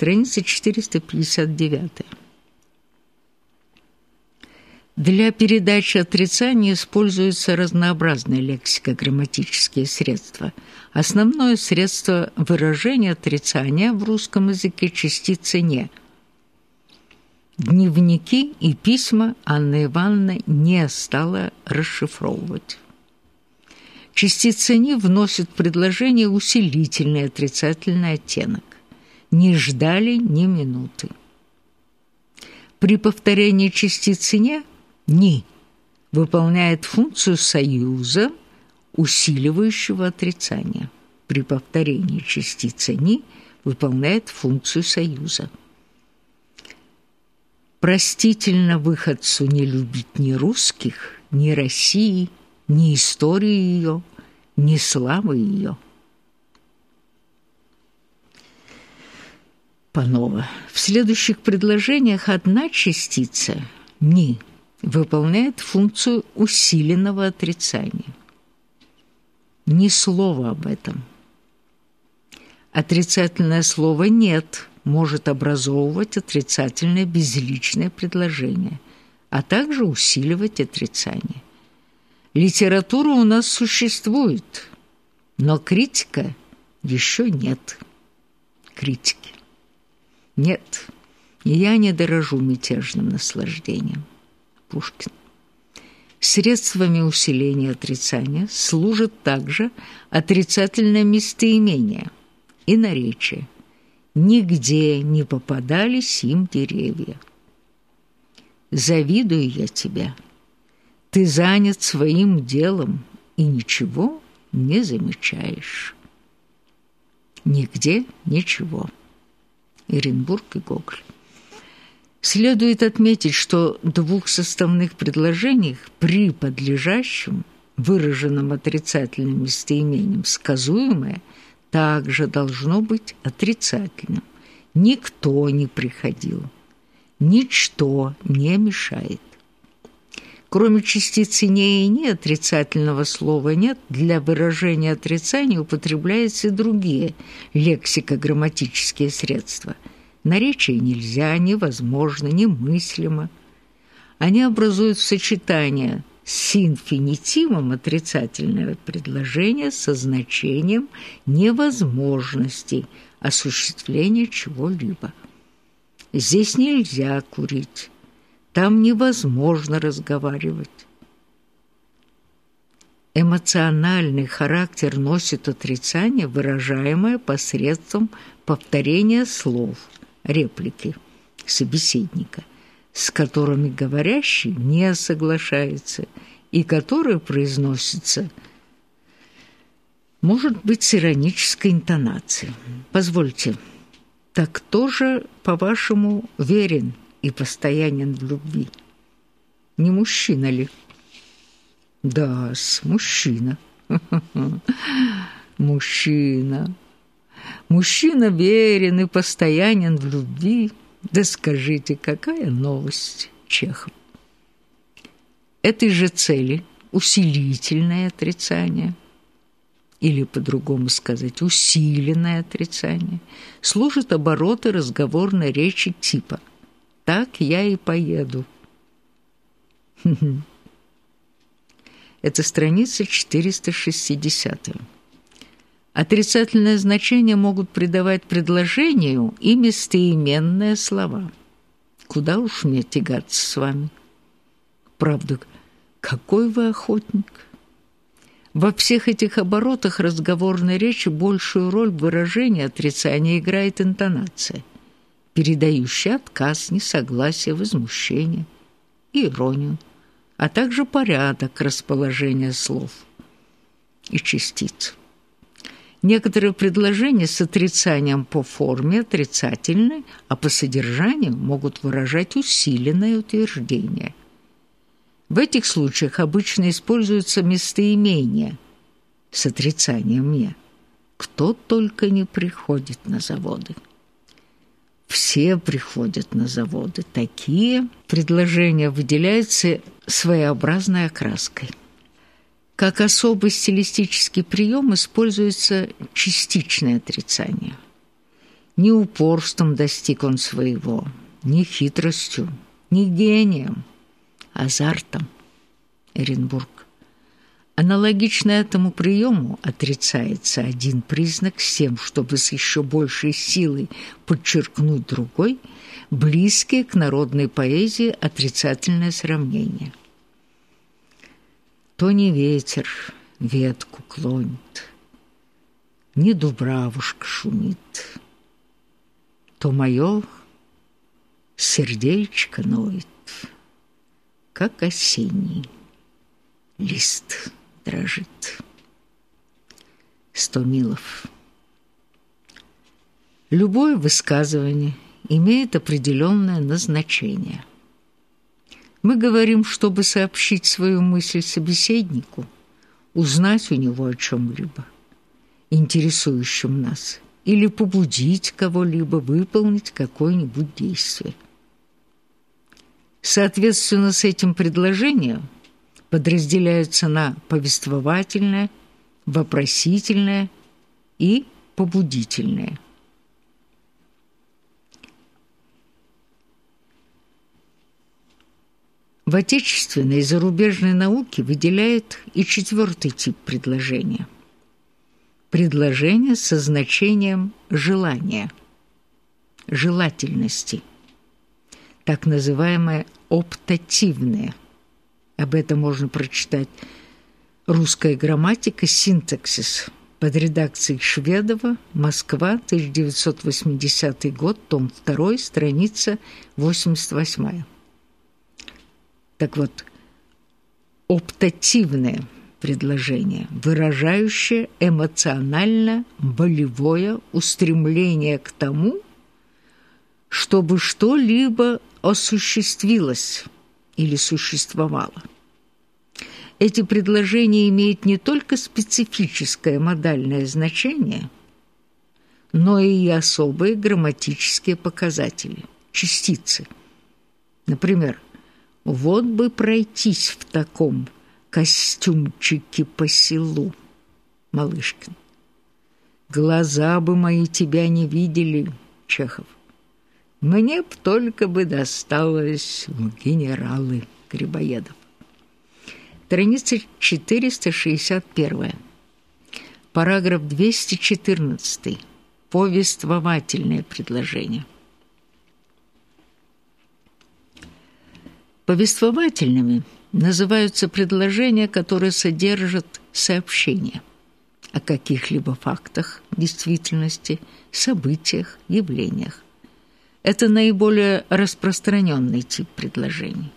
Страница 459. Для передачи отрицания используются разнообразные лексико-грамматические средства. Основное средство выражения отрицания в русском языке – частицы «не». Дневники и письма Анна Ивановна не стала расшифровывать. Частица «не» вносит в предложение усилительный отрицательный оттенок не ждали ни минуты. При повторении частицы «не» «ни» выполняет функцию союза, усиливающего отрицание. При повторении частицы «ни» выполняет функцию союза. Простительно выходцу не любить ни русских, ни России, ни истории ее, ни славы ее – Панова. В следующих предложениях одна частица «ни» выполняет функцию усиленного отрицания. Ни слова об этом. Отрицательное слово «нет» может образовывать отрицательное безличное предложение, а также усиливать отрицание. Литература у нас существует, но критика еще нет. Критики. Нет, я не дорожу мятежным наслаждением. Пушкин. Средствами усиления отрицания служит также отрицательное местоимение и наречие. Нигде не попадались им деревья. Завидую я тебя. Ты занят своим делом и ничего не замечаешь. Нигде ничего. Иренбург и Гоголь. Следует отметить, что двух составных предложениях при подлежащем, выраженном отрицательным местоимением сказуемое, также должно быть отрицательным. Никто не приходил, ничто не мешает. Кроме частицы «не» и «не» отрицательного слова «нет», для выражения отрицания употребляются и другие лексико-грамматические средства. Наречие нельзя, невозможно, немыслимо. Они образуют сочетание с инфинитивом отрицательного предложения со значением невозможности осуществления чего-либо. Здесь нельзя курить там невозможно разговаривать. Эмоциональный характер носит отрицание, выражаемое посредством повторения слов, реплики собеседника, с которыми говорящий не соглашается и которые произносятся может быть с иронической интонацией. Позвольте, так кто же, по-вашему, верен и постоянен в любви. Не мужчина ли? Да, с мужчина. Мужчина. Мужчина верен и постоянен в любви. Да скажите, какая новость, Чехов? Этой же цели усилительное отрицание или, по-другому сказать, усиленное отрицание, служат обороты разговорной речи типа – так я и поеду. Это страница 460. Отрицательное значение могут придавать предложению и местоименные слова. Куда уж мне тягаться с вами? Правда, какой вы охотник? Во всех этих оборотах разговорной речи большую роль в выражении отрицания играет интонация передающий отказ, несогласие, возмущение, иронию, а также порядок расположения слов и частиц. Некоторые предложения с отрицанием по форме отрицательны, а по содержанию могут выражать усиленное утверждение. В этих случаях обычно используются местоимения с отрицанием «не». Кто только не приходит на заводы все приходят на заводы. Такие предложения выделяются своеобразной окраской. Как особый стилистический прием используется частичное отрицание. Ни упорством достиг он своего, ни хитростью, ни гением, азартом. Эренбург. Аналогично этому приему отрицается один признак с тем, чтобы с еще большей силой подчеркнуть другой, близкие к народной поэзии отрицательное сравнение. То не ветер ветку клонит, не дубравушка шумит, то мое сердечко ноет, как осенний лист дрожит. Стомилов. Любое высказывание имеет определенное назначение. Мы говорим, чтобы сообщить свою мысль собеседнику, узнать у него о чем-либо, интересующем нас, или побудить кого-либо выполнить какое-нибудь действие. Соответственно, с этим предложением – подразделяются на повествовательное, вопросительное и побудительное. В отечественной и зарубежной науке выделяют и четвертый тип предложения. Предложение со значением желания, желательности, так называемое оптативное – об этом можно прочитать «Русская грамматика. Синтаксис» под редакцией Шведова, Москва, 1980 год, том 2, страница 88. Так вот, оптативное предложение, выражающее эмоционально-болевое устремление к тому, чтобы что-либо осуществилось – или существовало. Эти предложения имеют не только специфическое модальное значение, но и особые грамматические показатели, частицы. Например, «Вот бы пройтись в таком костюмчике по селу, Малышкин». «Глаза бы мои тебя не видели», Чехов. Мне б только бы досталось в генералы Грибоедов. Страница 461. Параграф 214. Повествовательное предложение. Повествовательными называются предложения, которые содержат сообщения о каких-либо фактах, действительности, событиях, явлениях. Это наиболее распространенный тип предложений.